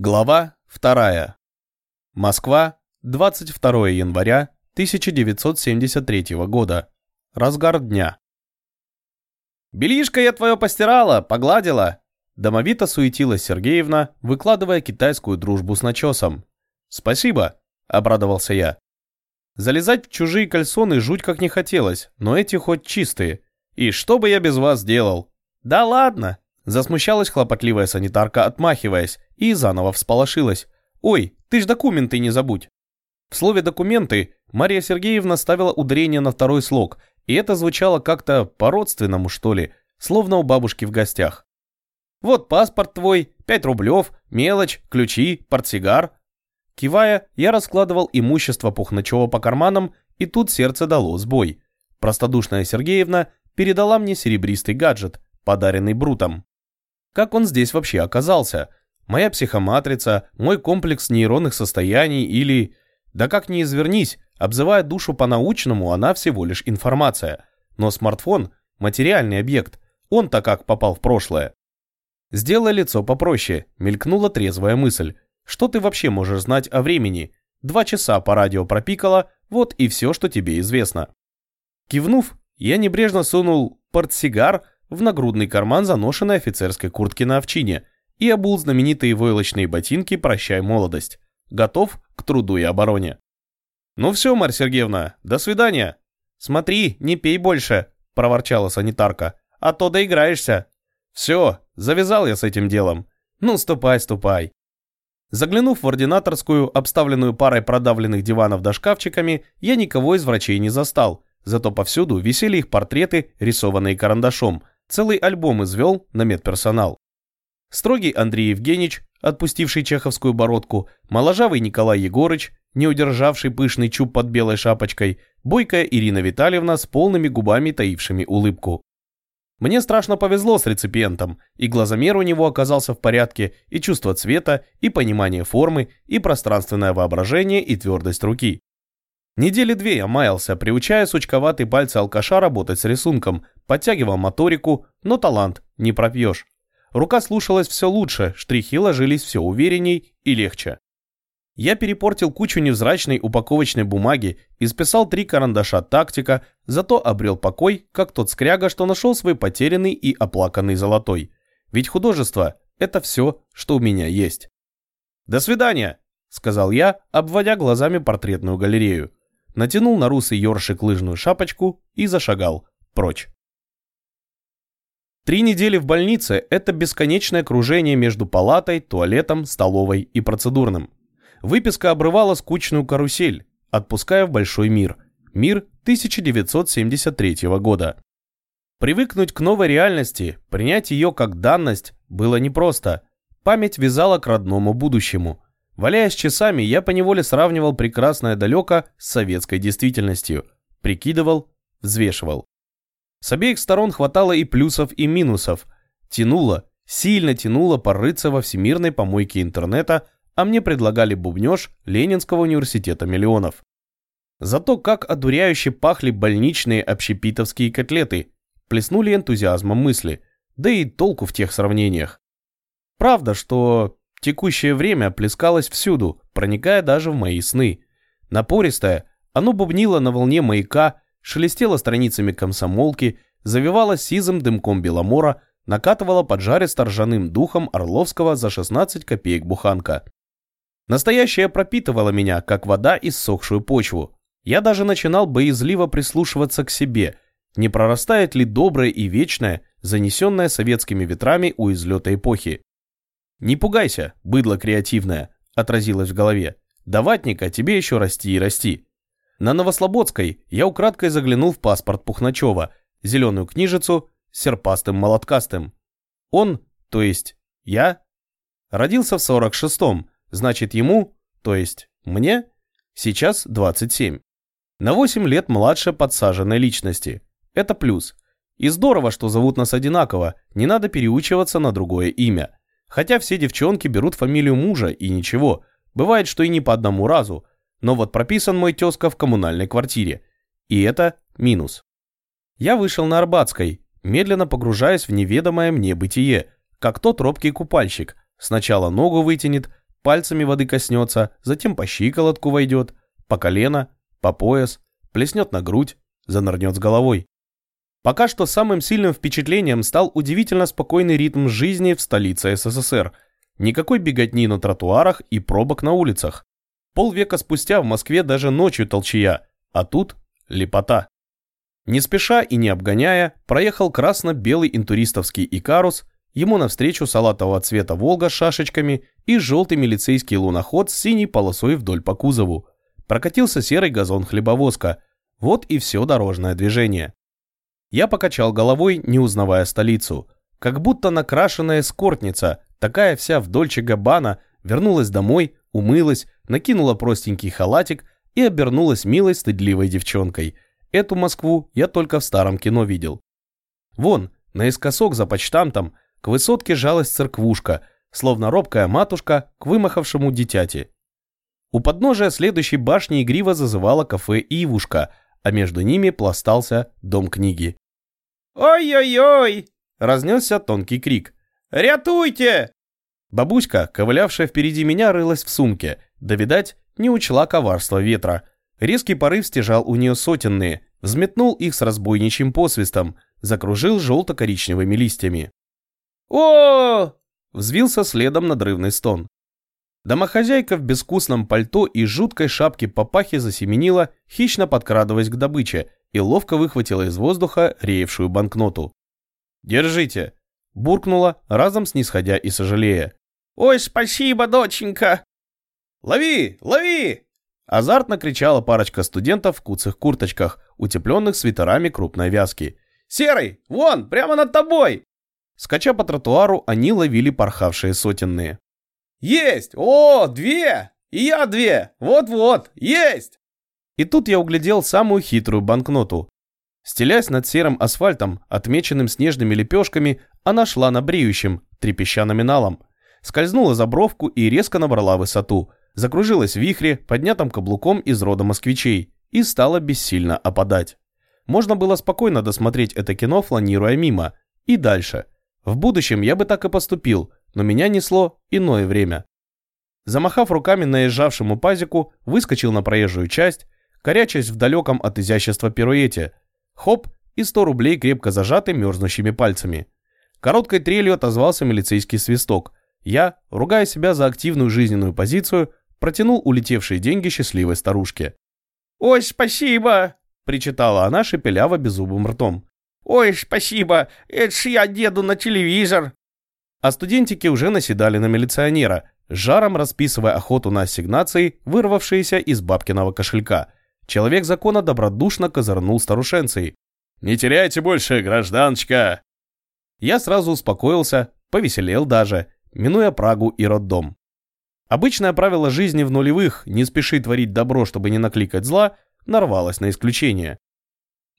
Глава 2. Москва, 22 января 1973 года. Разгар дня. «Бельишко я твое постирала, погладила!» Домовито суетилась Сергеевна, выкладывая китайскую дружбу с начесом. «Спасибо», — обрадовался я. Залезать в чужие кальсоны жуть как не хотелось, но эти хоть чистые. И что бы я без вас делал? «Да ладно!» Засмущалась хлопотливая санитарка, отмахиваясь, и заново всполошилась. «Ой, ты ж документы не забудь!» В слове «документы» Мария Сергеевна ставила ударение на второй слог, и это звучало как-то по-родственному, что ли, словно у бабушки в гостях. «Вот паспорт твой, пять рублев, мелочь, ключи, портсигар». Кивая, я раскладывал имущество Пухначева по карманам, и тут сердце дало сбой. Простодушная Сергеевна передала мне серебристый гаджет, подаренный Брутом. Как он здесь вообще оказался? Моя психоматрица, мой комплекс нейронных состояний или... Да как ни извернись, обзывая душу по-научному, она всего лишь информация. Но смартфон – материальный объект. Он-то как попал в прошлое. Сделай лицо попроще, мелькнула трезвая мысль. Что ты вообще можешь знать о времени? Два часа по радио пропикало, вот и все, что тебе известно. Кивнув, я небрежно сунул портсигар в нагрудный карман заношенной офицерской куртки на овчине и обул знаменитые войлочные ботинки «Прощай, молодость». Готов к труду и обороне. «Ну все, Марь Сергеевна, до свидания». «Смотри, не пей больше», – проворчала санитарка, – «а то доиграешься». «Все, завязал я с этим делом. Ну, ступай, ступай». Заглянув в ординаторскую, обставленную парой продавленных диванов да шкафчиками, я никого из врачей не застал, зато повсюду висели их портреты, рисованные карандашом – Целый альбом извел на медперсонал. Строгий Андрей Евгеньевич, отпустивший чеховскую бородку, моложавый Николай Егорыч, не удержавший пышный чуб под белой шапочкой, бойкая Ирина Витальевна с полными губами, таившими улыбку. Мне страшно повезло с реципиентом, и глазомер у него оказался в порядке, и чувство цвета, и понимание формы, и пространственное воображение, и твердость руки. Недели две я маялся, приучая сучковатые пальцы алкаша работать с рисунком, подтягивал моторику, но талант не пропьешь. Рука слушалась все лучше, штрихи ложились все уверенней и легче. Я перепортил кучу невзрачной упаковочной бумаги, исписал три карандаша тактика, зато обрел покой, как тот скряга, что нашел свой потерянный и оплаканный золотой. Ведь художество – это все, что у меня есть. «До свидания!» – сказал я, обводя глазами портретную галерею натянул на русый ёршик лыжную шапочку и зашагал прочь. Три недели в больнице – это бесконечное кружение между палатой, туалетом, столовой и процедурным. Выписка обрывала скучную карусель, отпуская в большой мир. Мир 1973 года. Привыкнуть к новой реальности, принять ее как данность было непросто. Память вязала к родному будущему – Валяясь часами, я поневоле сравнивал прекрасное далеко с советской действительностью. Прикидывал, взвешивал. С обеих сторон хватало и плюсов, и минусов. Тянуло, сильно тянуло порыться во всемирной помойке интернета, а мне предлагали бубнеж Ленинского университета миллионов. Зато как одуряюще пахли больничные общепитовские котлеты, плеснули энтузиазмом мысли, да и толку в тех сравнениях. Правда, что Текущее время плескалось всюду, проникая даже в мои сны. Напористое, оно бубнило на волне маяка, шелестело страницами комсомолки, завивало сизым дымком беломора, накатывало поджаристо ржаным духом Орловского за 16 копеек буханка. Настоящее пропитывало меня, как вода иссохшую почву. Я даже начинал боязливо прислушиваться к себе, не прорастает ли доброе и вечное, занесенное советскими ветрами у излета эпохи. «Не пугайся, быдло креативное», — отразилось в голове. «Даватника тебе еще расти и расти». На Новослободской я украдкой заглянул в паспорт Пухначева, зеленую книжицу с серпастым молоткастым. Он, то есть я, родился в 46-м, значит ему, то есть мне, сейчас 27. На 8 лет младше подсаженной личности. Это плюс. И здорово, что зовут нас одинаково, не надо переучиваться на другое имя. Хотя все девчонки берут фамилию мужа и ничего. Бывает, что и не по одному разу. Но вот прописан мой тезка в коммунальной квартире. И это минус. Я вышел на Арбатской, медленно погружаясь в неведомое мне бытие, как тот робкий купальщик. Сначала ногу вытянет, пальцами воды коснется, затем по щиколотку войдет, по колено, по пояс, плеснет на грудь, занырнет с головой. Пока что самым сильным впечатлением стал удивительно спокойный ритм жизни в столице СССР. Никакой беготни на тротуарах и пробок на улицах. Полвека спустя в Москве даже ночью толчья, а тут лепота. Не спеша и не обгоняя, проехал красно-белый интуристовский Икарус, ему навстречу салатового цвета «Волга» с шашечками и желтый милицейский луноход с синей полосой вдоль по кузову. Прокатился серый газон-хлебовозка. Вот и все дорожное движение. Я покачал головой, не узнавая столицу. Как будто накрашенная скортница, такая вся в Дольче Габбана, вернулась домой, умылась, накинула простенький халатик и обернулась милой стыдливой девчонкой. Эту Москву я только в старом кино видел. Вон, наискосок за почтамтом, к высотке жалась церквушка, словно робкая матушка к вымахавшему дитяти. У подножия следующей башни игриво зазывала кафе «Ивушка», а между ними пластался дом книги. «Ой-ой-ой!» – разнесся тонкий крик. «Рятуйте!» Бабуська, ковылявшая впереди меня, рылась в сумке, да, видать, не учла коварства ветра. Резкий порыв стяжал у нее сотенные, взметнул их с разбойничьим посвистом, закружил желто-коричневыми листьями. «О!» – взвился следом надрывный стон. Домохозяйка в безвкусном пальто и жуткой шапке папахи засеменила, хищно подкрадываясь к добыче, и ловко выхватила из воздуха реевшую банкноту. «Держите!» – буркнула, разом снисходя и сожалея. «Ой, спасибо, доченька!» «Лови! Лови!» Азартно кричала парочка студентов в куцых курточках, утепленных свитерами крупной вязки. «Серый! Вон, прямо над тобой!» Скача по тротуару, они ловили порхавшие сотенные. «Есть! О, две! И я две! Вот-вот! Есть!» И тут я углядел самую хитрую банкноту. Стелясь над серым асфальтом, отмеченным снежными лепешками, она шла на бреющем, трепеща номиналом. Скользнула за бровку и резко набрала высоту. Закружилась в вихре, поднятым каблуком из рода москвичей, и стала бессильно опадать. Можно было спокойно досмотреть это кино, фланируя мимо. И дальше. В будущем я бы так и поступил, но меня несло иное время. Замахав руками наезжавшему пазику, выскочил на проезжую часть, корячась в далеком от изящества пируэте. Хоп, и сто рублей крепко зажаты мерзнущими пальцами. Короткой трелью отозвался милицейский свисток. Я, ругая себя за активную жизненную позицию, протянул улетевшие деньги счастливой старушке. «Ой, спасибо!» – причитала она, шепеляво беззубым ртом. «Ой, спасибо! Это ж я деду на телевизор!» А студентики уже наседали на милиционера, жаром расписывая охоту на ассигнации, вырвавшиеся из бабкиного кошелька. Человек закона добродушно козырнул старушенцей. «Не теряйте больше, гражданочка!» Я сразу успокоился, повеселел даже, минуя Прагу и роддом. Обычное правило жизни в нулевых «не спеши творить добро, чтобы не накликать зла» нарвалось на исключение.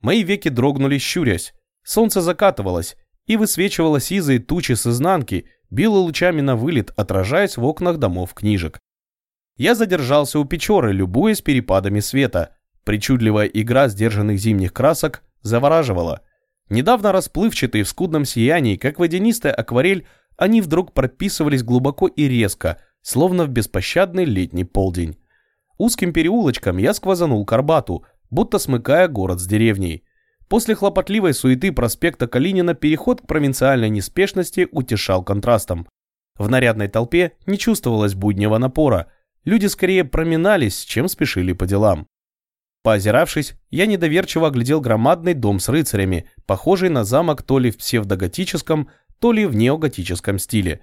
Мои веки дрогнули, щурясь. Солнце закатывалось, и высвечивало сизые тучи с изнанки, било лучами на вылет, отражаясь в окнах домов книжек. Я задержался у Печоры, любуясь перепадами света. Причудливая игра сдержанных зимних красок завораживала. Недавно расплывчатые в скудном сиянии, как водянистая акварель, они вдруг прописывались глубоко и резко, словно в беспощадный летний полдень. Узким переулочком я сквозанул к Арбату, будто смыкая город с деревней. После хлопотливой суеты проспекта Калинина переход к провинциальной неспешности утешал контрастом. В нарядной толпе не чувствовалось буднего напора, люди скорее проминались, чем спешили по делам. Поозиравшись, я недоверчиво оглядел громадный дом с рыцарями, похожий на замок то ли в псевдоготическом, то ли в неоготическом стиле.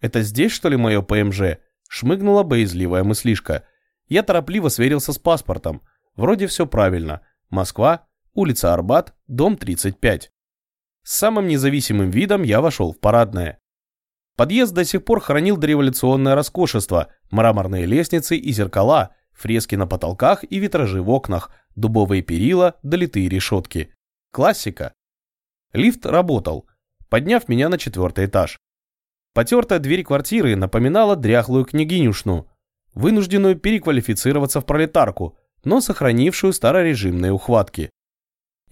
«Это здесь, что ли, мое ПМЖ?» – шмыгнула боязливая мыслишка. Я торопливо сверился с паспортом. Вроде все правильно. Москва, улица Арбат, дом 35. С самым независимым видом я вошел в парадное. Подъезд до сих пор хранил дореволюционное роскошество, мраморные лестницы и зеркала, фрески на потолках и витражи в окнах, дубовые перила, долитые решетки. Классика. Лифт работал, подняв меня на четвертый этаж. Потертая дверь квартиры напоминала дряхлую княгинюшну, вынужденную переквалифицироваться в пролетарку, но сохранившую старорежимные ухватки.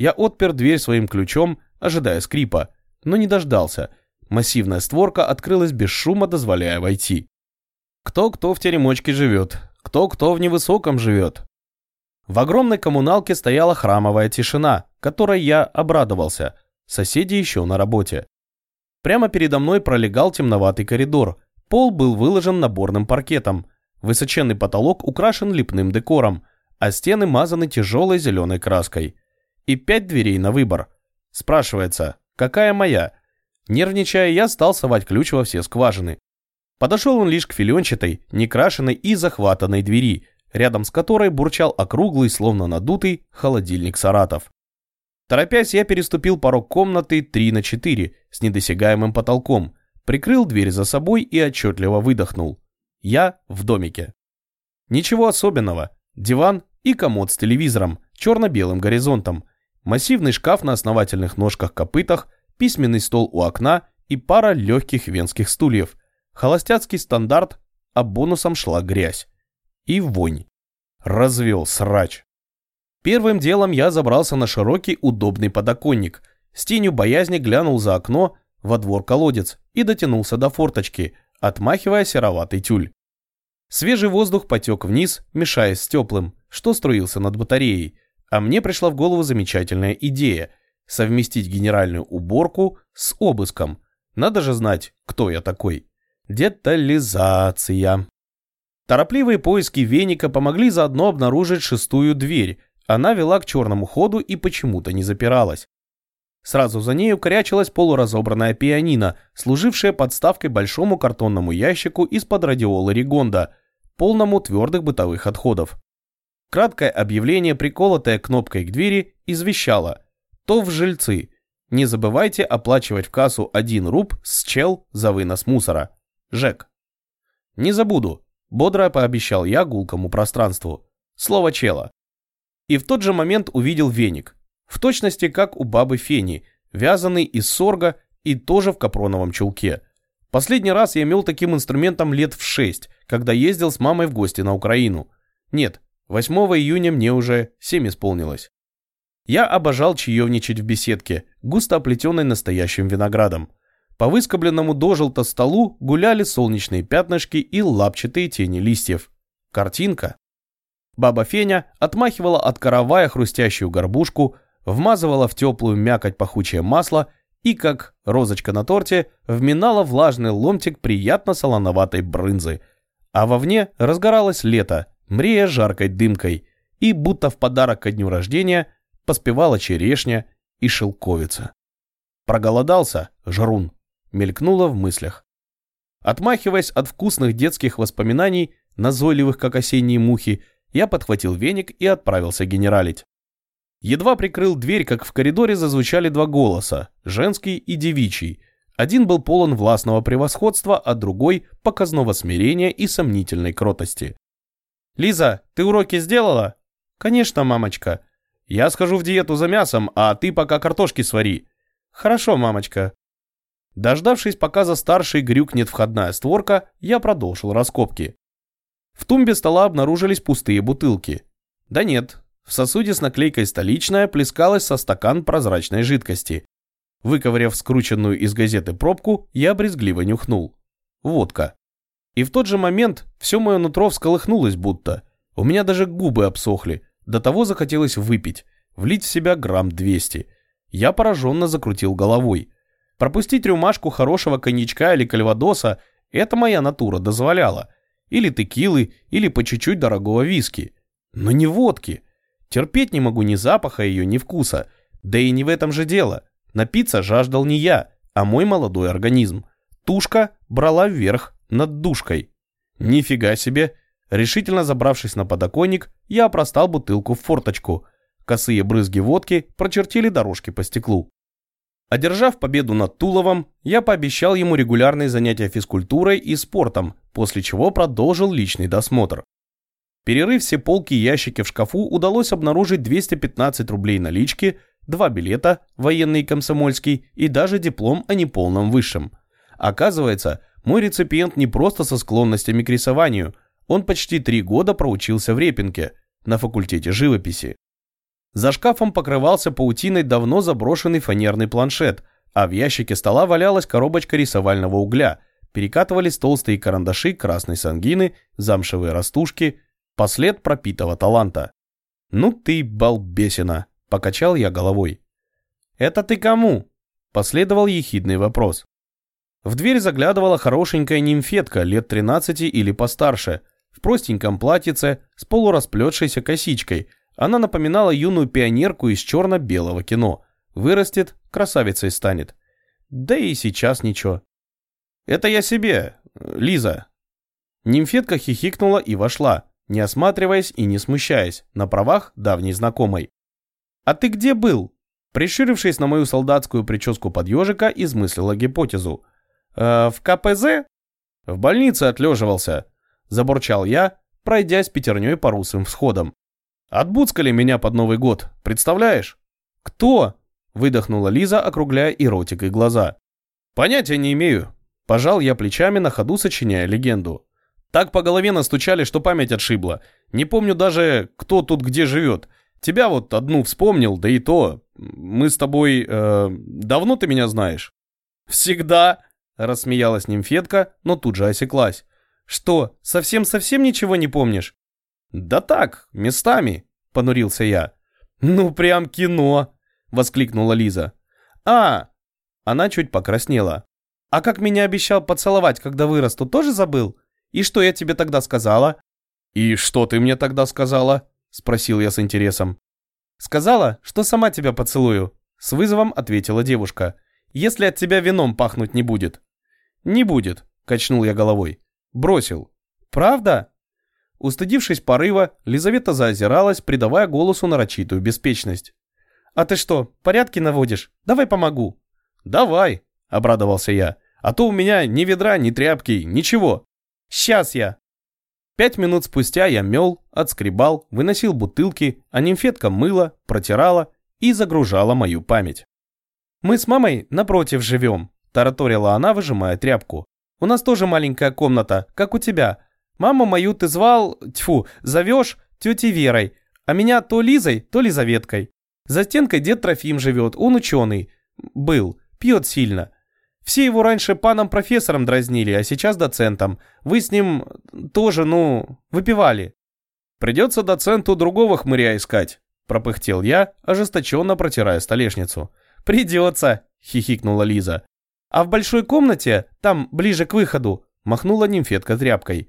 Я отпер дверь своим ключом, ожидая скрипа, но не дождался. Массивная створка открылась без шума, дозволяя войти. Кто-кто в теремочке живет, кто-кто в невысоком живет. В огромной коммуналке стояла храмовая тишина, которой я обрадовался. Соседи еще на работе. Прямо передо мной пролегал темноватый коридор. Пол был выложен наборным паркетом. Высоченный потолок украшен лепным декором, а стены мазаны тяжелой зеленой краской. И пять дверей на выбор. Спрашивается, какая моя? Нервничая, я стал совать ключ во все скважины. Подошел он лишь к филенчатой, некрашенной и захватанной двери, рядом с которой бурчал округлый, словно надутый, холодильник Саратов. Торопясь, я переступил порог комнаты 3 на 4 с недосягаемым потолком, прикрыл дверь за собой и отчетливо выдохнул. Я в домике. Ничего особенного. Диван и комод с телевизором, черно-белым горизонтом, массивный шкаф на основательных ножках-копытах, письменный стол у окна и пара легких венских стульев. Холостяцкий стандарт, а бонусом шла грязь. И вонь. Развел срач. Первым делом я забрался на широкий удобный подоконник, с тенью боязни глянул за окно, во двор колодец и дотянулся до форточки, отмахивая сероватый тюль. Свежий воздух потек вниз, мешаясь с теплым, что струился над батареей, а мне пришла в голову замечательная идея – совместить генеральную уборку с обыском. Надо же знать, кто я такой. Детализация. Торопливые поиски веника помогли заодно обнаружить шестую дверь. Она вела к черному ходу и почему-то не запиралась. Сразу за нею корячилась полуразобранная пианино, служившая подставкой большому картонному ящику из-под радиолы Ригонда, полному твердых бытовых отходов. Краткое объявление, приколотое кнопкой к двери, извещало «То в жильцы. Не забывайте оплачивать в кассу один руб с чел за вынос мусора. Жек». «Не забуду», – бодро пообещал я гулкому пространству. Слово чела. И в тот же момент увидел веник – в точности как у бабы Фени, вязаный из сорга и тоже в капроновом чулке. Последний раз я имел таким инструментом лет в шесть, когда ездил с мамой в гости на Украину. Нет, 8 июня мне уже 7 исполнилось. Я обожал чаевничать в беседке, густо оплетенной настоящим виноградом. По выскобленному дожелто столу гуляли солнечные пятнышки и лапчатые тени листьев. Картинка. Баба Феня отмахивала от каравая хрустящую горбушку, вмазывала в теплую мякоть пахучее масло и, как розочка на торте, вминала влажный ломтик приятно солоноватой брынзы. А вовне разгоралось лето, мрея жаркой дымкой, и, будто в подарок ко дню рождения, поспевала черешня и шелковица. Проголодался, жрун, мелькнуло в мыслях. Отмахиваясь от вкусных детских воспоминаний, назойливых как осенние мухи, я подхватил веник и отправился генералить. Едва прикрыл дверь, как в коридоре зазвучали два голоса, женский и девичий. Один был полон властного превосходства, а другой – показного смирения и сомнительной кротости. «Лиза, ты уроки сделала?» «Конечно, мамочка. Я схожу в диету за мясом, а ты пока картошки свари». «Хорошо, мамочка». Дождавшись, пока за старшей грюкнет входная створка, я продолжил раскопки. В тумбе стола обнаружились пустые бутылки. Да нет, в сосуде с наклейкой «Столичная» плескалась со стакан прозрачной жидкости. Выковыряв скрученную из газеты пробку, я брезгливо нюхнул. Водка. И в тот же момент все мое нутро всколыхнулось будто. У меня даже губы обсохли. До того захотелось выпить, влить в себя грамм 200. Я пораженно закрутил головой. Пропустить рюмашку хорошего коньячка или кальвадоса – это моя натура дозволяла. Или текилы, или по чуть-чуть дорогого виски. Но не водки – Терпеть не могу ни запаха ее, ни вкуса. Да и не в этом же дело. Напиться жаждал не я, а мой молодой организм. Тушка брала вверх над душкой. Нифига себе. Решительно забравшись на подоконник, я опростал бутылку в форточку. Косые брызги водки прочертили дорожки по стеклу. Одержав победу над Туловом, я пообещал ему регулярные занятия физкультурой и спортом, после чего продолжил личный досмотр. Перерыв все полки и ящики в шкафу, удалось обнаружить 215 рублей налички, два билета, военный и комсомольский, и даже диплом о неполном высшем. Оказывается, мой реципиент не просто со склонностями к рисованию, он почти три года проучился в Репинке, на факультете живописи. За шкафом покрывался паутиной давно заброшенный фанерный планшет, а в ящике стола валялась коробочка рисовального угля, перекатывались толстые карандаши красной сангины, замшевые растушки, послед пропитого таланта. «Ну ты балбесина!» – покачал я головой. «Это ты кому?» – последовал ехидный вопрос. В дверь заглядывала хорошенькая нимфетка лет 13 или постарше, в простеньком платьице с полурасплетшейся косичкой. Она напоминала юную пионерку из черно-белого кино. Вырастет, красавицей станет. Да и сейчас ничего. «Это я себе, Лиза». Нимфетка хихикнула и вошла, не осматриваясь и не смущаясь, на правах давней знакомой. «А ты где был?» Приширившись на мою солдатскую прическу под ежика, измыслила гипотезу. «Э, «В КПЗ?» «В больнице отлеживался», – забурчал я, пройдясь пятерней по русым всходам. «Отбуцкали меня под Новый год, представляешь?» «Кто?» – выдохнула Лиза, округляя и ротик, и глаза. «Понятия не имею». Пожал я плечами на ходу, сочиняя легенду. Так по голове настучали, что память отшибла. Не помню даже, кто тут где живет. Тебя вот одну вспомнил, да и то. Мы с тобой... Э, давно ты меня знаешь? Всегда, рассмеялась нимфетка, но тут же осеклась. Что, совсем-совсем ничего не помнишь? Да так, местами, понурился я. Ну прям кино, воскликнула Лиза. А, она чуть покраснела. А как меня обещал поцеловать, когда вырасту, тоже забыл? И что я тебе тогда сказала? И что ты мне тогда сказала? Спросил я с интересом. Сказала, что сама тебя поцелую. С вызовом ответила девушка. Если от тебя вином пахнуть не будет. Не будет, качнул я головой. Бросил. Правда? Устыдившись порыва, Лизавета заозиралась, придавая голосу нарочитую беспечность. «А ты что, порядки наводишь? Давай помогу». «Давай», — обрадовался я. «А то у меня ни ведра, ни тряпки, ничего». «Сейчас я», Пять минут спустя я мел, отскребал, выносил бутылки, а нимфетка мыла, протирала и загружала мою память. «Мы с мамой напротив живем», – тараторила она, выжимая тряпку. «У нас тоже маленькая комната, как у тебя. Маму мою ты звал, тьфу, зовешь тетей Верой, а меня то Лизой, то Лизаветкой. За стенкой дед Трофим живет, он ученый. Был, пьет сильно. Все его раньше паном-профессором дразнили, а сейчас доцентом. Вы с ним тоже, ну, выпивали. Придется доценту другого хмыря искать, пропыхтел я, ожесточенно протирая столешницу. Придется, хихикнула Лиза. А в большой комнате, там, ближе к выходу, махнула нимфетка тряпкой.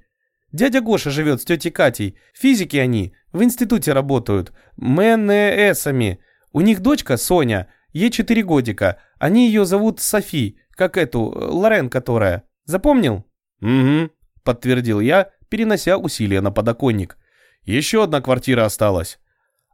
Дядя Гоша живет с тетей Катей. Физики они, в институте работают. МНСами. У них дочка Соня, ей 4 годика. Они ее зовут Софи. Как эту, Лорен которая. Запомнил? Угу, подтвердил я, перенося усилия на подоконник. Еще одна квартира осталась.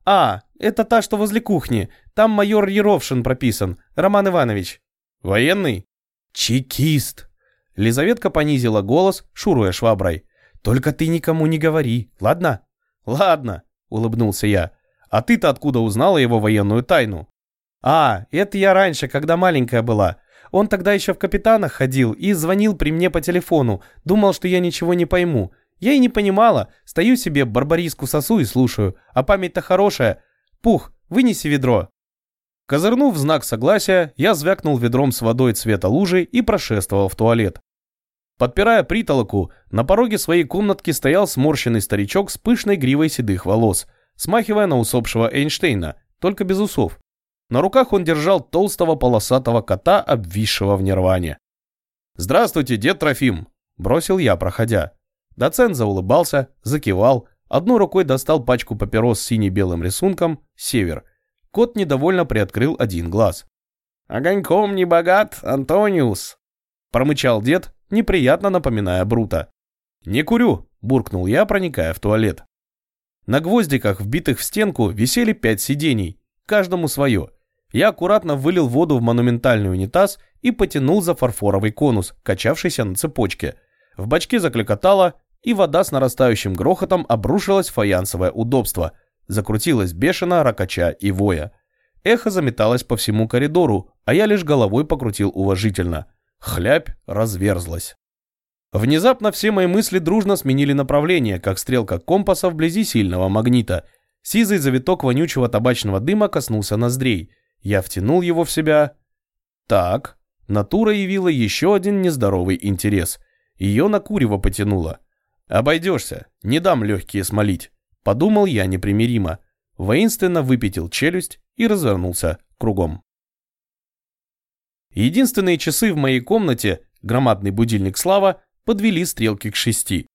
А, это та, что возле кухни. Там майор Еровшин прописан, Роман Иванович. Военный? Чекист. Лизаветка понизила голос, шуруя шваброй. Только ты никому не говори, ладно? Ладно, улыбнулся я. А ты-то откуда узнала его военную тайну? А, это я раньше, когда маленькая была. Он тогда еще в капитанах ходил и звонил при мне по телефону. Думал, что я ничего не пойму. Я и не понимала. Стою себе, барбариску сосу и слушаю. А память-то хорошая. Пух, вынеси ведро. Козырнув в знак согласия, я звякнул ведром с водой цвета лужи и прошествовал в туалет. Подпирая притолоку, на пороге своей комнатки стоял сморщенный старичок с пышной гривой седых волос, смахивая на усопшего Эйнштейна, только без усов. На руках он держал толстого полосатого кота, обвисшего в нирване. «Здравствуйте, дед Трофим!» – бросил я, проходя. Доцент заулыбался, закивал, одной рукой достал пачку папирос с сине-белым рисунком «Север». Кот недовольно приоткрыл один глаз. «Огоньком не богат, Антониус!» – промычал дед, неприятно напоминая Брута. «Не курю!» – буркнул я, проникая в туалет. На гвоздиках, вбитых в стенку, висели пять сидений, каждому свое – я аккуратно вылил воду в монументальный унитаз и потянул за фарфоровый конус, качавшийся на цепочке. В бачке закликотало, и вода с нарастающим грохотом обрушилась в фаянсовое удобство. Закрутилась бешено, ракача и воя. Эхо заметалось по всему коридору, а я лишь головой покрутил уважительно. Хлябь разверзлась. Внезапно все мои мысли дружно сменили направление, как стрелка компаса вблизи сильного магнита. Сизый завиток вонючего табачного дыма коснулся ноздрей – я втянул его в себя. Так, Натура явила еще один нездоровый интерес. Ее на курево потянуло. «Обойдешься, не дам легкие смолить», — подумал я непримиримо. Воинственно выпятил челюсть и развернулся кругом. Единственные часы в моей комнате, громадный будильник Слава, подвели стрелки к шести.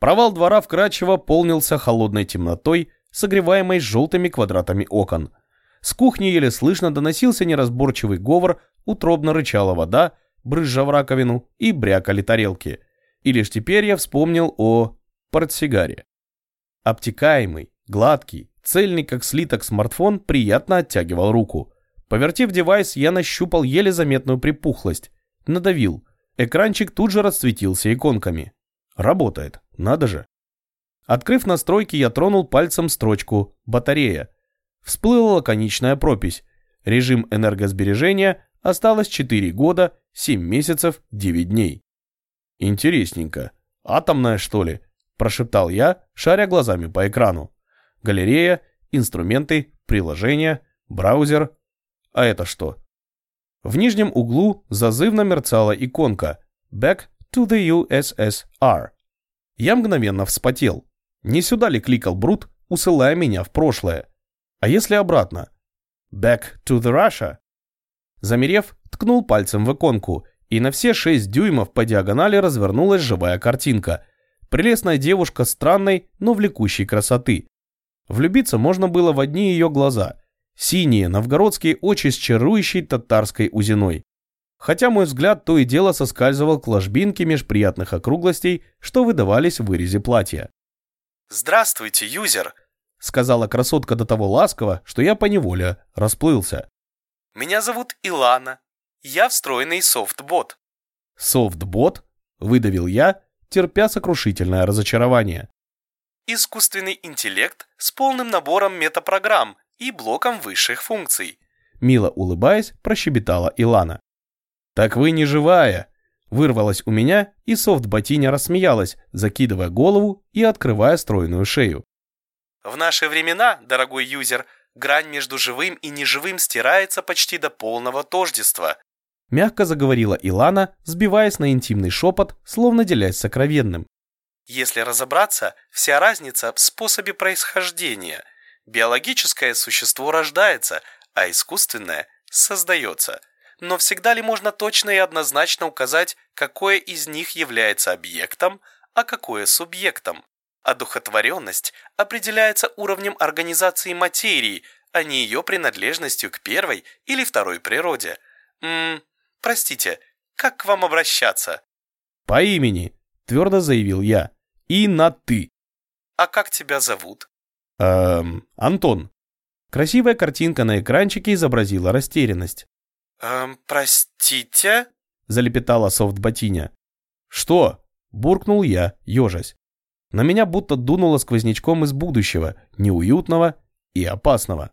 Провал двора вкрадчиво полнился холодной темнотой, согреваемой желтыми квадратами окон. С кухни еле слышно доносился неразборчивый говор, утробно рычала вода, брызжа в раковину и брякали тарелки. И лишь теперь я вспомнил о портсигаре. Обтекаемый, гладкий, цельный как слиток смартфон приятно оттягивал руку. Повертев девайс, я нащупал еле заметную припухлость. Надавил. Экранчик тут же расцветился иконками. Работает, надо же. Открыв настройки, я тронул пальцем строчку «Батарея». Всплыла лаконичная пропись. Режим энергосбережения осталось 4 года, 7 месяцев, 9 дней. Интересненько. Атомная, что ли? Прошептал я, шаря глазами по экрану. Галерея, инструменты, приложения, браузер. А это что? В нижнем углу зазывно мерцала иконка «Back to the USSR». Я мгновенно вспотел. Не сюда ли кликал Брут, усылая меня в прошлое? А если обратно? «Back to the Russia»? Замерев, ткнул пальцем в иконку, и на все 6 дюймов по диагонали развернулась живая картинка. Прелестная девушка странной, но влекущей красоты. Влюбиться можно было в одни ее глаза. Синие, новгородские очи с чарующей татарской узиной. Хотя мой взгляд то и дело соскальзывал к ложбинке меж приятных округлостей, что выдавались в вырезе платья. «Здравствуйте, юзер!» — сказала красотка до того ласково, что я поневоле расплылся. «Меня зовут Илана. Я встроенный софтбот». «Софтбот?» — выдавил я, терпя сокрушительное разочарование. «Искусственный интеллект с полным набором метапрограмм и блоком высших функций», мило улыбаясь, прощебетала Илана. «Так вы не живая!» Вырвалась у меня, и софт-ботиня рассмеялась, закидывая голову и открывая стройную шею. В наши времена, дорогой юзер, грань между живым и неживым стирается почти до полного тождества. Мягко заговорила Илана, сбиваясь на интимный шепот, словно делясь сокровенным. Если разобраться, вся разница в способе происхождения. Биологическое существо рождается, а искусственное создается. Но всегда ли можно точно и однозначно указать, какое из них является объектом, а какое субъектом? Одухотворенность определяется уровнем организации материи, а не ее принадлежностью к первой или второй природе. Ммм, простите, как к вам обращаться? По имени, твердо заявил я. И на «ты». А как тебя зовут? Эм, Антон. Красивая картинка на экранчике изобразила растерянность. «Эм, простите?» – залепетала софт-ботиня. «Что?» – буркнул я, ежась. На меня будто дунуло сквознячком из будущего, неуютного и опасного.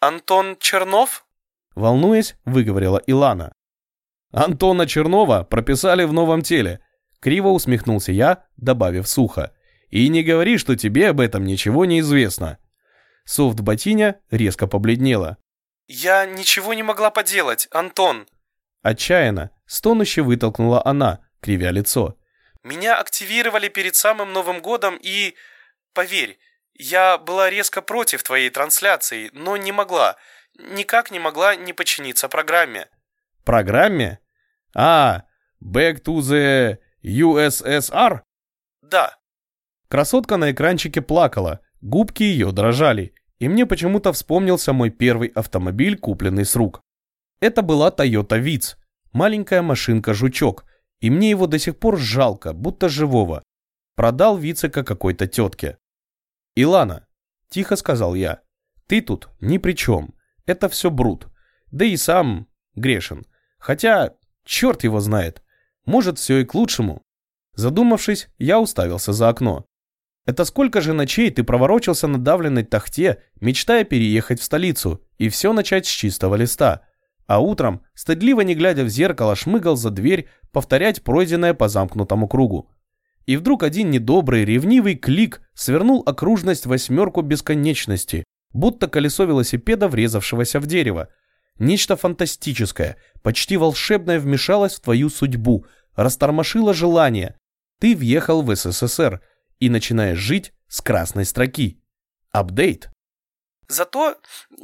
«Антон Чернов?» Волнуясь, выговорила Илана. «Антона Чернова прописали в новом теле», — криво усмехнулся я, добавив сухо. «И не говори, что тебе об этом ничего не известно». Софт-ботиня резко побледнела. «Я ничего не могла поделать, Антон!» Отчаянно, стонуще вытолкнула она, кривя лицо. Меня активировали перед самым Новым годом и... Поверь, я была резко против твоей трансляции, но не могла. Никак не могла не подчиниться программе. Программе? А, Back to the USSR? Да. Красотка на экранчике плакала, губки ее дрожали, и мне почему-то вспомнился мой первый автомобиль, купленный с рук. Это была Toyota Vitz, маленькая машинка-жучок, и мне его до сих пор жалко, будто живого. Продал Вицека какой-то тетке. «Илана», – тихо сказал я, – «ты тут ни при чем. Это все брут. Да и сам грешен. Хотя, черт его знает. Может, все и к лучшему». Задумавшись, я уставился за окно. Это сколько же ночей ты проворочился на давленной тахте, мечтая переехать в столицу и все начать с чистого листа. А утром, стыдливо не глядя в зеркало, шмыгал за дверь, повторять пройденное по замкнутому кругу. И вдруг один недобрый, ревнивый клик свернул окружность восьмерку бесконечности, будто колесо велосипеда, врезавшегося в дерево. Нечто фантастическое, почти волшебное вмешалось в твою судьбу, растормошило желание. Ты въехал в СССР и начинаешь жить с красной строки. Апдейт. Зато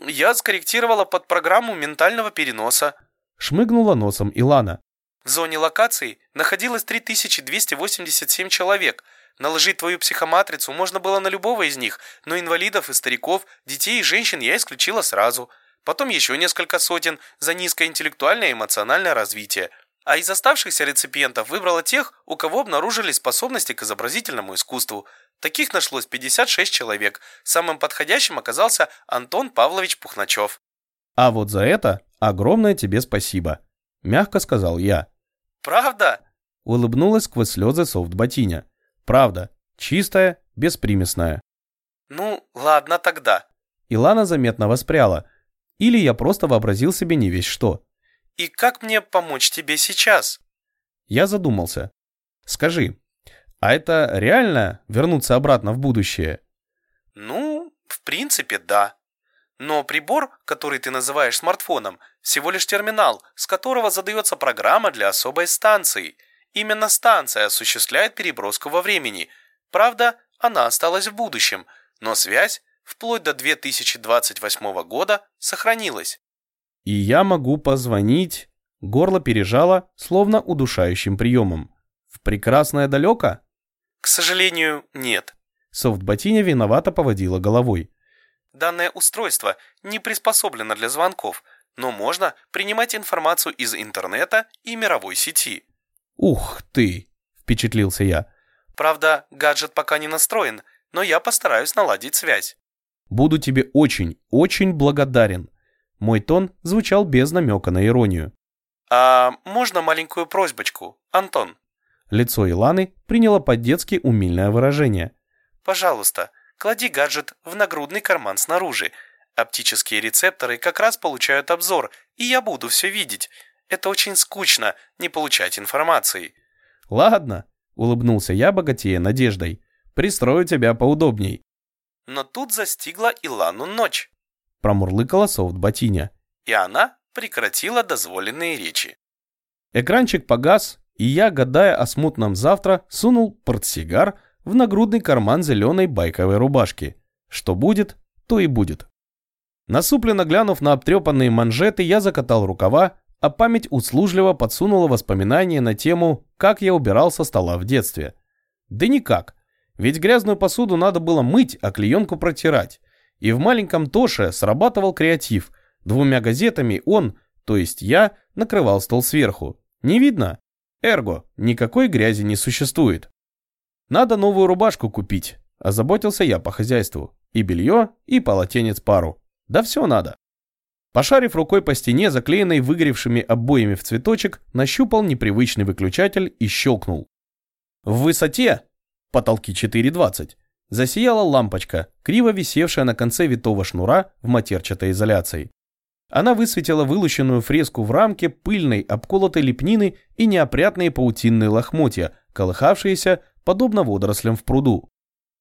я скорректировала под программу ментального переноса. Шмыгнула носом Илана. В зоне локации находилось 3287 человек. Наложить твою психоматрицу можно было на любого из них, но инвалидов и стариков, детей и женщин я исключила сразу. Потом еще несколько сотен за низкое интеллектуальное и эмоциональное развитие. А из оставшихся реципиентов выбрала тех, у кого обнаружили способности к изобразительному искусству. Таких нашлось 56 человек. Самым подходящим оказался Антон Павлович Пухначев. А вот за это огромное тебе спасибо, мягко сказал я. Правда? Улыбнулась сквозь слезы софт-ботиня. Правда, чистая, беспримесная. Ну, ладно тогда. Илана заметно воспряла. Или я просто вообразил себе не весь что. И как мне помочь тебе сейчас? Я задумался. Скажи, а это реально вернуться обратно в будущее? Ну, в принципе, да. Но прибор, который ты называешь смартфоном, всего лишь терминал, с которого задается программа для особой станции. Именно станция осуществляет переброску во времени. Правда, она осталась в будущем, но связь вплоть до 2028 года сохранилась. И я могу позвонить... Горло пережало, словно удушающим приемом. В прекрасное далеко? К сожалению, нет. Софтботиня виновато поводила головой. Данное устройство не приспособлено для звонков, но можно принимать информацию из интернета и мировой сети. «Ух ты!» – впечатлился я. Правда, гаджет пока не настроен, но я постараюсь наладить связь. Буду тебе очень, очень благодарен. Мой тон звучал без намека на иронию. А можно маленькую просьбочку, Антон? Лицо Иланы приняло по-детски умильное выражение. Пожалуйста, клади гаджет в нагрудный карман снаружи. Оптические рецепторы как раз получают обзор, и я буду все видеть. Это очень скучно, не получать информации. Ладно, улыбнулся я, богатея надеждой. Пристрою тебя поудобней. Но тут застигла Илану ночь. Промурлыкала софт-ботиня. И она прекратила дозволенные речи. Экранчик погас, и я, гадая о смутном завтра, сунул портсигар в нагрудный карман зеленой байковой рубашки. Что будет, то и будет. Насупленно глянув на обтрепанные манжеты, я закатал рукава, а память услужливо подсунула воспоминания на тему, как я убирал со стола в детстве. Да никак, ведь грязную посуду надо было мыть, а клеенку протирать. И в маленьком Тоше срабатывал креатив. Двумя газетами он, то есть я, накрывал стол сверху. Не видно? Эрго, никакой грязи не существует. Надо новую рубашку купить, озаботился я по хозяйству. И белье, и полотенец пару. Да все надо. Пошарив рукой по стене, заклеенной выгоревшими обоями в цветочек, нащупал непривычный выключатель и щелкнул. В высоте, потолки 4,20, засияла лампочка, криво висевшая на конце витого шнура в матерчатой изоляции. Она высветила вылущенную фреску в рамке пыльной, обколотой лепнины и неопрятные паутинные лохмотья, колыхавшиеся, подобно водорослям в пруду.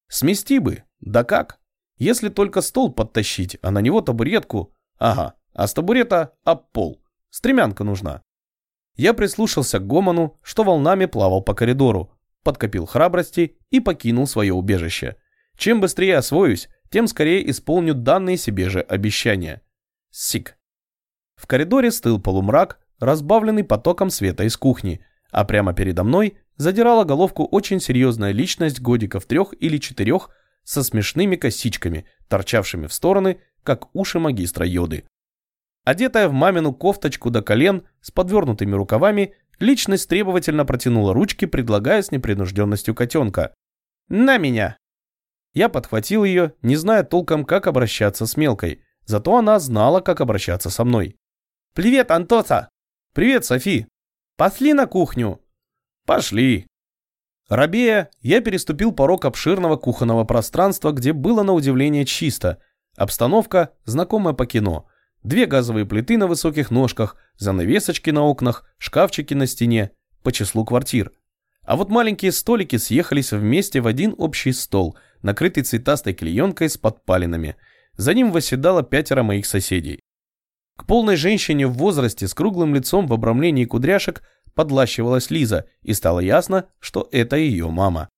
Смести бы, да как? Если только стол подтащить, а на него табуретку. Ага, а с табурета об пол. Стремянка нужна. Я прислушался к гомону, что волнами плавал по коридору, подкопил храбрости и покинул свое убежище. Чем быстрее освоюсь, тем скорее исполню данные себе же обещания. Сик. В коридоре стыл полумрак, разбавленный потоком света из кухни, а прямо передо мной задирала головку очень серьезная личность годиков трех или четырех со смешными косичками, торчавшими в стороны, как уши магистра Йоды. Одетая в мамину кофточку до колен с подвернутыми рукавами, личность требовательно протянула ручки, предлагая с непринужденностью котенка. «На меня!» Я подхватил ее, не зная толком, как обращаться с мелкой, зато она знала, как обращаться со мной. «Привет, Антоса!» «Привет, Софи!» «Пошли на кухню!» «Пошли!» Рабея, я переступил порог обширного кухонного пространства, где было на удивление чисто. Обстановка, знакомая по кино. Две газовые плиты на высоких ножках, занавесочки на окнах, шкафчики на стене, по числу квартир. А вот маленькие столики съехались вместе в один общий стол, накрытый цветастой клеенкой с подпалинами. За ним восседало пятеро моих соседей. К полной женщине в возрасте с круглым лицом в обрамлении кудряшек подлащивалась Лиза, и стало ясно, что это ее мама.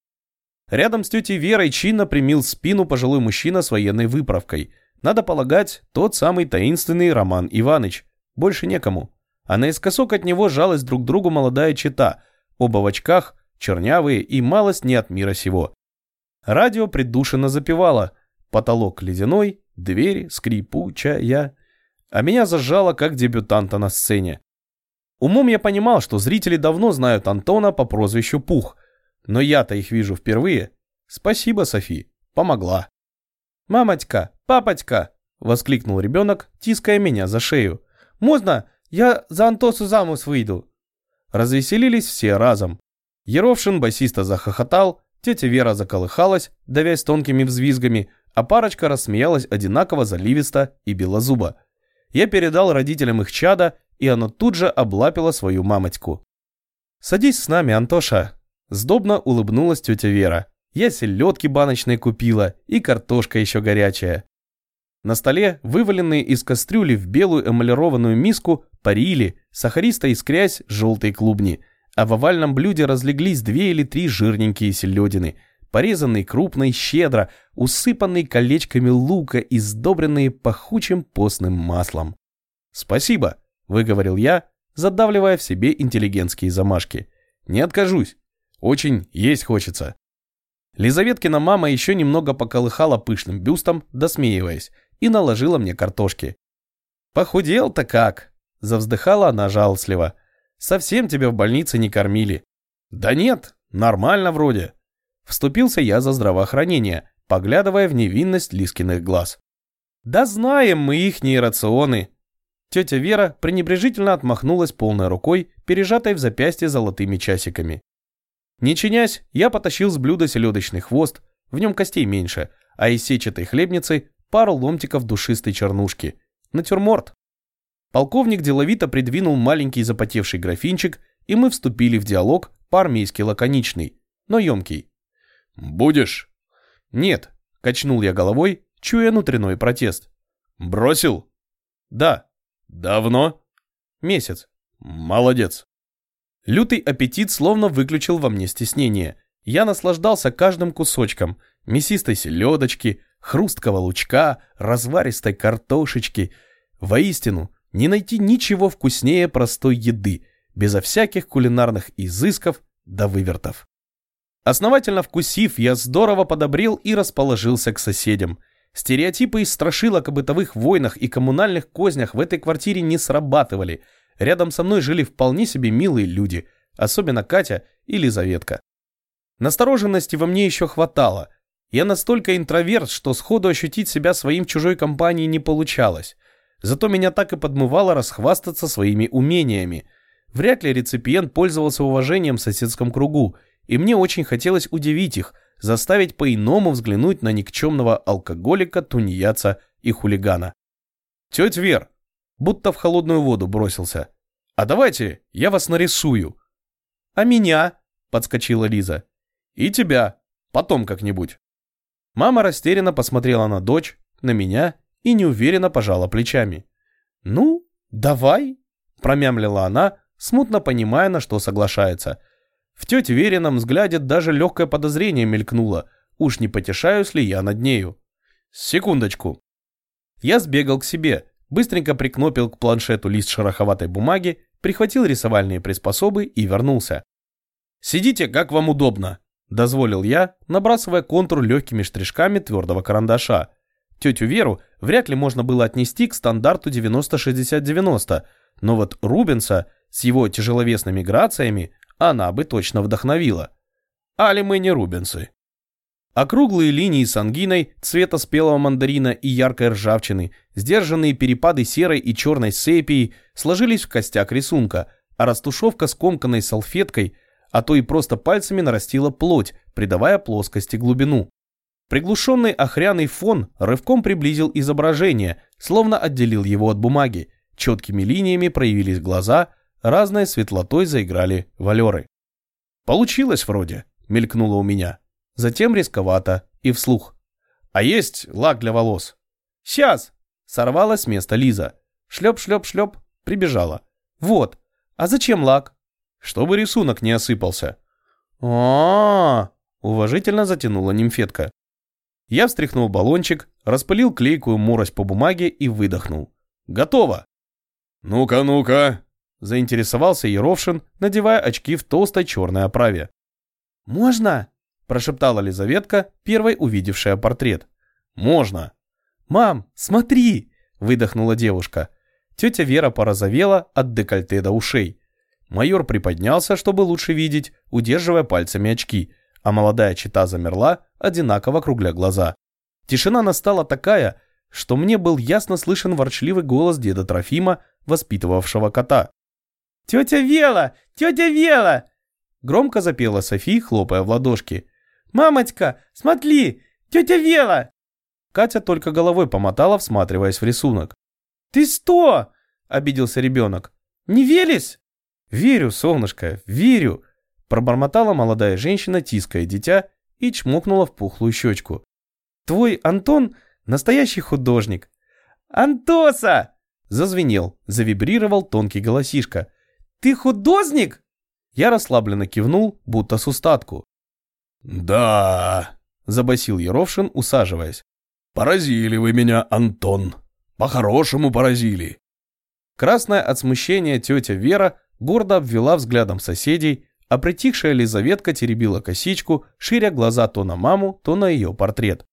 Рядом с тетей Верой чинно примил спину пожилой мужчина с военной выправкой. Надо полагать, тот самый таинственный Роман Иваныч. Больше некому. А наискосок от него жалась друг другу молодая чита, оба в очках, чернявые и малость не от мира сего. Радио придушенно запевало. Потолок ледяной, дверь скрипучая. А меня зажало как дебютанта на сцене. Умом я понимал, что зрители давно знают Антона по прозвищу Пух, но я-то их вижу впервые. Спасибо, Софи, помогла. «Мамочка, папочка!» — воскликнул ребенок, тиская меня за шею. «Можно я за Антосу замуж выйду?» Развеселились все разом. Еровшин басиста захохотал, тетя Вера заколыхалась, давясь тонкими взвизгами, а парочка рассмеялась одинаково заливисто и белозубо. Я передал родителям их чада, и она тут же облапила свою мамочку. «Садись с нами, Антоша!» Сдобно улыбнулась тетя Вера. «Я селедки баночные купила, и картошка еще горячая». На столе, вываленные из кастрюли в белую эмалированную миску, парили, сахаристо искрясь, желтые клубни, а в овальном блюде разлеглись две или три жирненькие селедины, порезанные крупно и щедро, усыпанные колечками лука и сдобренные пахучим постным маслом. «Спасибо», — выговорил я, задавливая в себе интеллигентские замашки. «Не откажусь. Очень есть хочется». Лизаветкина мама еще немного поколыхала пышным бюстом, досмеиваясь, и наложила мне картошки. «Похудел-то как!» – завздыхала она жалостливо. «Совсем тебя в больнице не кормили». «Да нет, нормально вроде». Вступился я за здравоохранение, поглядывая в невинность Лискиных глаз. «Да знаем мы ихние рационы!» Тетя Вера пренебрежительно отмахнулась полной рукой, пережатой в запястье золотыми часиками. Не чинясь, я потащил с блюда селедочный хвост, в нем костей меньше, а из сетчатой хлебницы пару ломтиков душистой чернушки. Натюрморт. Полковник деловито придвинул маленький запотевший графинчик, и мы вступили в диалог по-армейски лаконичный, но емкий. «Будешь?» «Нет», — качнул я головой, чуя внутренний протест. «Бросил?» «Да». «Давно?» «Месяц». «Молодец». Лютый аппетит словно выключил во мне стеснение. Я наслаждался каждым кусочком мясистой селедочки, хрусткого лучка, разваристой картошечки. Воистину, не найти ничего вкуснее простой еды, безо всяких кулинарных изысков да вывертов. Основательно вкусив, я здорово подобрел и расположился к соседям. Стереотипы из страшилок о бытовых войнах и коммунальных кознях в этой квартире не срабатывали – Рядом со мной жили вполне себе милые люди, особенно Катя и Лизаветка. Настороженности во мне еще хватало. Я настолько интроверт, что сходу ощутить себя своим чужой компании не получалось. Зато меня так и подмывало расхвастаться своими умениями. Вряд ли реципиент пользовался уважением в соседском кругу, и мне очень хотелось удивить их, заставить по-иному взглянуть на никчемного алкоголика, тунеядца и хулигана. «Тетя Вер, будто в холодную воду бросился. «А давайте я вас нарисую». «А меня?» – подскочила Лиза. «И тебя. Потом как-нибудь». Мама растерянно посмотрела на дочь, на меня и неуверенно пожала плечами. «Ну, давай», – промямлила она, смутно понимая, на что соглашается. В тете Верином взгляде даже легкое подозрение мелькнуло, уж не потешаюсь ли я над нею. «Секундочку». Я сбегал к себе, быстренько прикнопил к планшету лист шероховатой бумаги, прихватил рисовальные приспособы и вернулся. «Сидите, как вам удобно», – дозволил я, набрасывая контур легкими штришками твердого карандаша. Тетю Веру вряд ли можно было отнести к стандарту 90-60-90, но вот Рубенса с его тяжеловесными грациями она бы точно вдохновила. Али мы не Рубенсы. Округлые линии с ангиной, цвета спелого мандарина и яркой ржавчины, сдержанные перепады серой и черной сепии сложились в костяк рисунка, а растушевка скомканной салфеткой, а то и просто пальцами нарастила плоть, придавая плоскости глубину. Приглушенный охряный фон рывком приблизил изображение, словно отделил его от бумаги. Четкими линиями проявились глаза, разной светлотой заиграли валеры. «Получилось вроде», — мелькнуло у меня. Затем рисковато и вслух. «А есть лак для волос?» «Сейчас!» – сорвалась с места Лиза. Шлеп-шлеп-шлеп, прибежала. Вот. А зачем лак? Чтобы рисунок не осыпался. а, -а, -а уважительно затянула нимфетка. Я встряхнул баллончик, распылил клейкую морось по бумаге и выдохнул. Готово. Ну-ка, ну-ка, заинтересовался Еровшин, надевая очки в толстой черной оправе. «Можно?» – прошептала Лизаветка, первой увидевшая портрет. «Можно». «Мам, смотри!» – выдохнула девушка. Тетя Вера порозовела от декольте до ушей. Майор приподнялся, чтобы лучше видеть, удерживая пальцами очки, а молодая чита замерла, одинаково кругля глаза. Тишина настала такая, что мне был ясно слышен ворчливый голос деда Трофима, воспитывавшего кота. «Тетя Вела! Тетя Вела!» Громко запела Софи, хлопая в ладошки. «Мамочка, смотри! Тетя Вела!» Катя только головой помотала, всматриваясь в рисунок. «Ты что?» – обиделся ребенок. «Не веришь?» «Верю, солнышко, верю!» – пробормотала молодая женщина, тиская дитя, и чмокнула в пухлую щечку. «Твой Антон – настоящий художник!» «Антоса!» – зазвенел, завибрировал тонкий голосишка. «Ты художник?» Я расслабленно кивнул, будто с устатку. «Да!» – забасил Еровшин, усаживаясь. «Поразили вы меня, Антон! По-хорошему поразили!» Красная от смущения тетя Вера гордо обвела взглядом соседей, а притихшая Лизаветка теребила косичку, ширя глаза то на маму, то на ее портрет.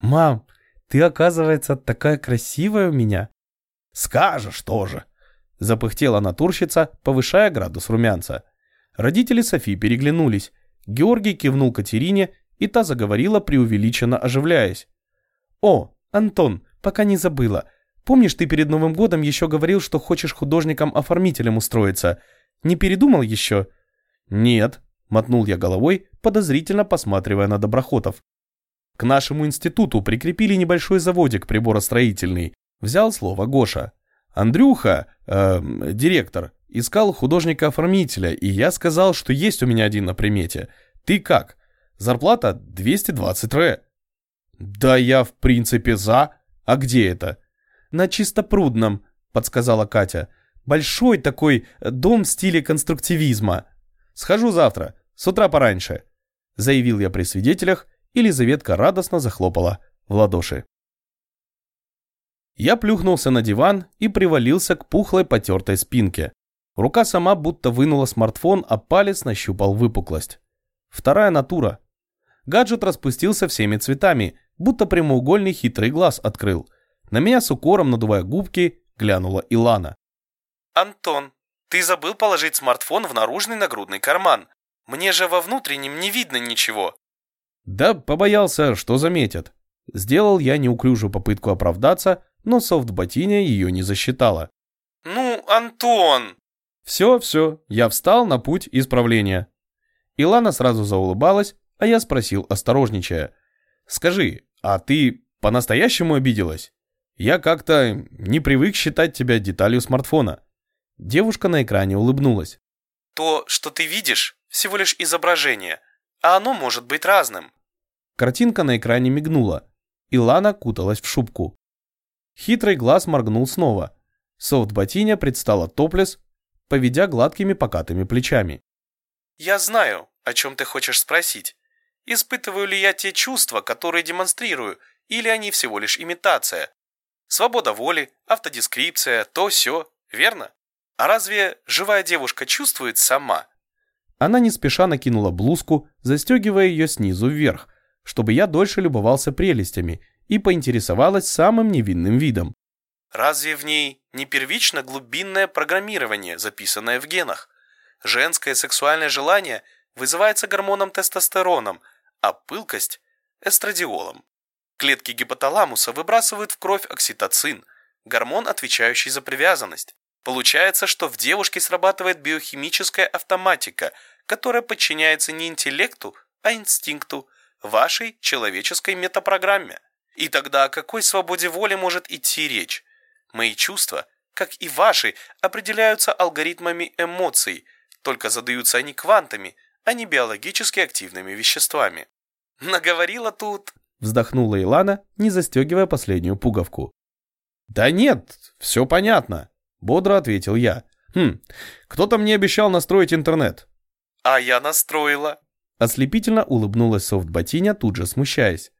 «Мам, ты, оказывается, такая красивая у меня!» «Скажешь тоже!» – запыхтела натурщица, повышая градус румянца. Родители Софи переглянулись. Георгий кивнул Катерине, и та заговорила, преувеличенно оживляясь. «О, Антон, пока не забыла. Помнишь, ты перед Новым годом еще говорил, что хочешь художником-оформителем устроиться? Не передумал еще?» «Нет», — мотнул я головой, подозрительно посматривая на доброхотов. «К нашему институту прикрепили небольшой заводик приборостроительный», — взял слово Гоша. «Андрюха, э, директор, Искал художника-оформителя, и я сказал, что есть у меня один на примете. Ты как? Зарплата 220 ре. Да я в принципе за. А где это? На Чистопрудном, подсказала Катя. Большой такой дом в стиле конструктивизма. Схожу завтра, с утра пораньше. Заявил я при свидетелях, и Лизаветка радостно захлопала в ладоши. Я плюхнулся на диван и привалился к пухлой потертой спинке. Рука сама будто вынула смартфон, а палец нащупал выпуклость. Вторая натура. Гаджет распустился всеми цветами, будто прямоугольный хитрый глаз открыл. На меня с укором, надувая губки, глянула Илана. «Антон, ты забыл положить смартфон в наружный нагрудный карман. Мне же во внутреннем не видно ничего». Да, побоялся, что заметят. Сделал я неуклюжую попытку оправдаться, но софт-ботиня ее не засчитала. «Ну, Антон!» Все, все, я встал на путь исправления. Илана сразу заулыбалась, а я спросил, осторожничая. «Скажи, а ты по-настоящему обиделась? Я как-то не привык считать тебя деталью смартфона». Девушка на экране улыбнулась. «То, что ты видишь, всего лишь изображение, а оно может быть разным». Картинка на экране мигнула. Илана куталась в шубку. Хитрый глаз моргнул снова. Софт-ботиня предстала топлес, поведя гладкими покатыми плечами. «Я знаю, о чем ты хочешь спросить. Испытываю ли я те чувства, которые демонстрирую, или они всего лишь имитация? Свобода воли, автодескрипция, то все, верно? А разве живая девушка чувствует сама?» Она не спеша накинула блузку, застегивая ее снизу вверх, чтобы я дольше любовался прелестями, и поинтересовалась самым невинным видом. Разве в ней не первично глубинное программирование, записанное в генах? Женское сексуальное желание вызывается гормоном тестостероном, а пылкость – эстрадиолом. Клетки гипоталамуса выбрасывают в кровь окситоцин, гормон, отвечающий за привязанность. Получается, что в девушке срабатывает биохимическая автоматика, которая подчиняется не интеллекту, а инстинкту, вашей человеческой метапрограмме. И тогда о какой свободе воли может идти речь? Мои чувства, как и ваши, определяются алгоритмами эмоций, только задаются они квантами, а не биологически активными веществами. Наговорила тут... Вздохнула Илана, не застегивая последнюю пуговку. Да нет, все понятно, бодро ответил я. Хм, кто-то мне обещал настроить интернет. А я настроила. Ослепительно улыбнулась софт-ботиня, тут же смущаясь.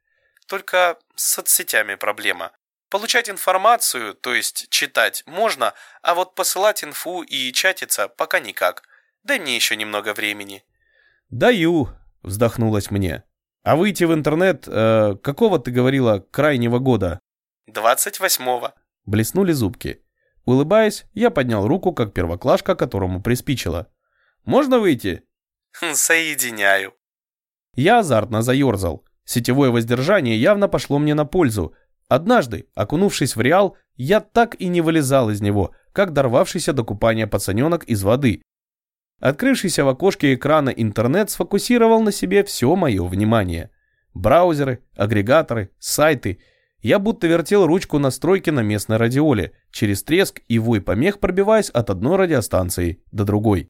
Только с соцсетями проблема. Получать информацию, то есть читать, можно, а вот посылать инфу и чатиться пока никак. Дай мне еще немного времени. Даю, вздохнулась мне. А выйти в интернет, э, какого ты говорила, крайнего года? Двадцать восьмого. Блеснули зубки. Улыбаясь, я поднял руку, как первоклашка, которому приспичило. «Можно выйти?» «Соединяю». Я азартно заерзал. Сетевое воздержание явно пошло мне на пользу. Однажды, окунувшись в реал, я так и не вылезал из него, как дорвавшийся до купания пацаненок из воды. Открывшийся в окошке экрана интернет сфокусировал на себе все мое внимание. Браузеры, агрегаторы, сайты. Я будто вертел ручку настройки на местной радиоле, через треск и вой помех пробиваясь от одной радиостанции до другой.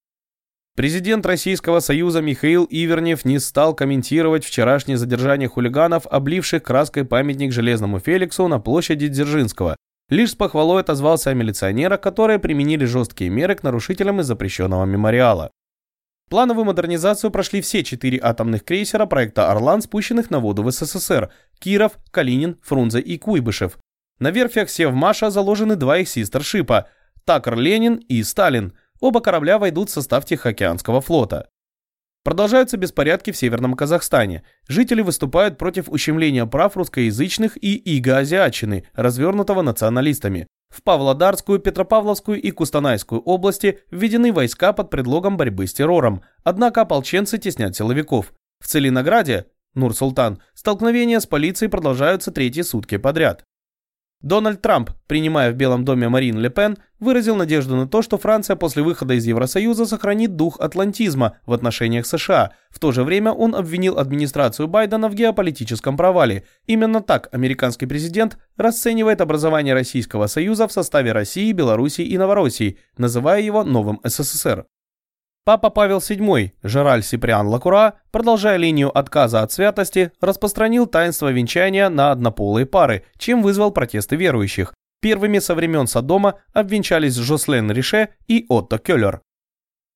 Президент Российского Союза Михаил Ивернев не стал комментировать вчерашнее задержание хулиганов, обливших краской памятник Железному Феликсу на площади Дзержинского. Лишь с похвалой отозвался о милиционерах, которые применили жесткие меры к нарушителям из запрещенного мемориала. Плановую модернизацию прошли все четыре атомных крейсера проекта «Орлан», спущенных на воду в СССР – Киров, Калинин, Фрунзе и Куйбышев. На верфях Севмаша заложены два их систершипа – Такр-Ленин и Сталин – Оба корабля войдут в состав Тихоокеанского флота. Продолжаются беспорядки в Северном Казахстане. Жители выступают против ущемления прав русскоязычных и иго-азиатчины, развернутого националистами. В Павлодарскую, Петропавловскую и Кустанайскую области введены войска под предлогом борьбы с террором, однако ополченцы теснят силовиков. В Целинограде, Нур-Султан, столкновения с полицией продолжаются третьи сутки подряд. Дональд Трамп, принимая в Белом доме Марин Ле Пен, выразил надежду на то, что Франция после выхода из Евросоюза сохранит дух атлантизма в отношениях США. В то же время он обвинил администрацию Байдена в геополитическом провале. Именно так американский президент расценивает образование Российского Союза в составе России, Белоруссии и Новороссии, называя его новым СССР. Папа Павел VII, Жераль Сиприан Лакура, продолжая линию отказа от святости, распространил таинство венчания на однополые пары, чем вызвал протесты верующих. Первыми со времен Содома обвенчались Жослен Рише и Отто Келлер.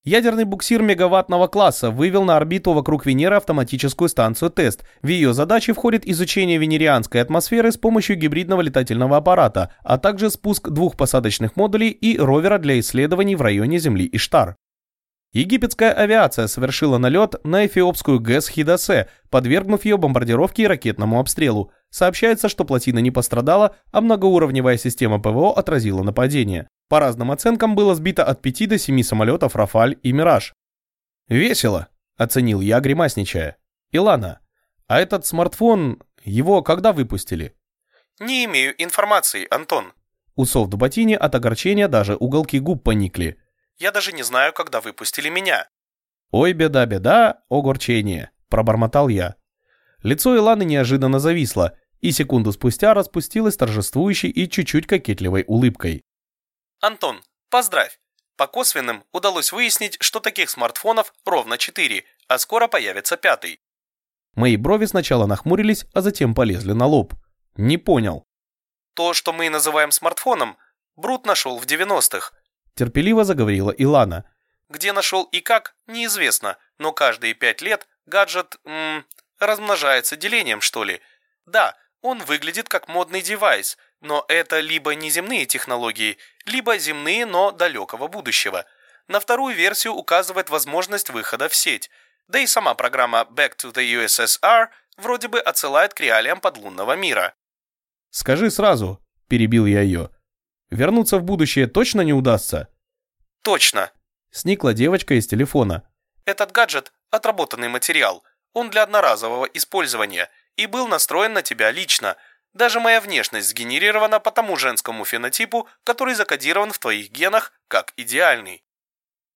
Ядерный буксир мегаваттного класса вывел на орбиту вокруг Венеры автоматическую станцию «Тест». В ее задачи входит изучение венерианской атмосферы с помощью гибридного летательного аппарата, а также спуск двух посадочных модулей и ровера для исследований в районе Земли Иштар. Египетская авиация совершила налет на эфиопскую ГЭС Хидасе, подвергнув ее бомбардировке и ракетному обстрелу. Сообщается, что плотина не пострадала, а многоуровневая система ПВО отразила нападение. По разным оценкам было сбито от 5 до 7 самолетов «Рафаль» и «Мираж». «Весело», — оценил я, гримасничая. «Илана, а этот смартфон, его когда выпустили?» «Не имею информации, Антон». У Софт-Ботини от огорчения даже уголки губ поникли. Я даже не знаю, когда выпустили меня». «Ой, беда-беда, огорчение», – пробормотал я. Лицо Иланы неожиданно зависло, и секунду спустя распустилось торжествующей и чуть-чуть кокетливой улыбкой. «Антон, поздравь! По косвенным удалось выяснить, что таких смартфонов ровно четыре, а скоро появится пятый». Мои брови сначала нахмурились, а затем полезли на лоб. Не понял. То, что мы называем смартфоном, Брут нашел в 90-х, терпеливо заговорила Илана. Где нашел и как, неизвестно, но каждые пять лет гаджет м, размножается делением, что ли. Да, он выглядит как модный девайс, но это либо неземные технологии, либо земные, но далекого будущего. На вторую версию указывает возможность выхода в сеть. Да и сама программа Back to the USSR вроде бы отсылает к реалиям подлунного мира. «Скажи сразу», – перебил я ее, Вернуться в будущее точно не удастся? Точно. Сникла девочка из телефона. Этот гаджет – отработанный материал. Он для одноразового использования и был настроен на тебя лично. Даже моя внешность сгенерирована по тому женскому фенотипу, который закодирован в твоих генах как идеальный.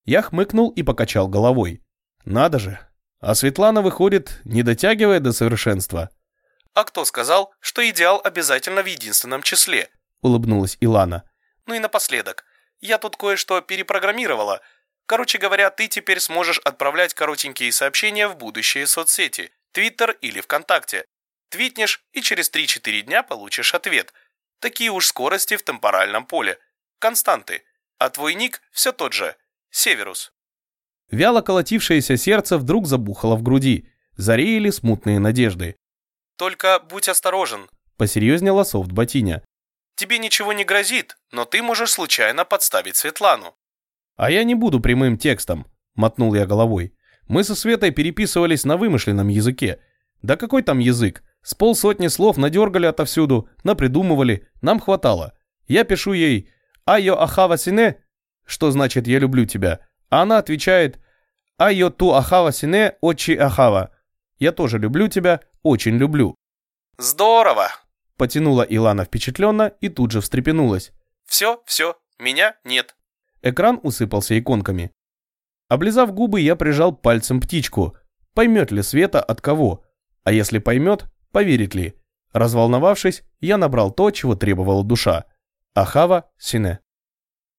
Я хмыкнул и покачал головой. Надо же. А Светлана, выходит, не дотягивает до совершенства. А кто сказал, что идеал обязательно в единственном числе? Улыбнулась Илана. Ну и напоследок, я тут кое-что перепрограммировала. Короче говоря, ты теперь сможешь отправлять коротенькие сообщения в будущие соцсети, Твиттер или ВКонтакте. Твитнешь и через 3-4 дня получишь ответ. Такие уж скорости в темпоральном поле. Константы. А твой ник все тот же. Северус. Вяло колотившееся сердце вдруг забухало в груди. Зареяли смутные надежды. Только будь осторожен. Посерьезнела софт Ботиня. Тебе ничего не грозит, но ты можешь случайно подставить Светлану. А я не буду прямым текстом, мотнул я головой. Мы со Светой переписывались на вымышленном языке. Да какой там язык? С полсотни слов надергали отовсюду, напридумывали, нам хватало. Я пишу ей «Айо ахава сине», что значит «я люблю тебя», а она отвечает «Айо ту ахава сине очи ахава». Я тоже люблю тебя, очень люблю. Здорово! Потянула Илана впечатленно и тут же встрепенулась. Все, все, меня нет. Экран усыпался иконками. Облизав губы, я прижал пальцем птичку. Поймет ли Света от кого? А если поймет, поверит ли? Разволновавшись, я набрал то, чего требовала душа. Ахава Сине.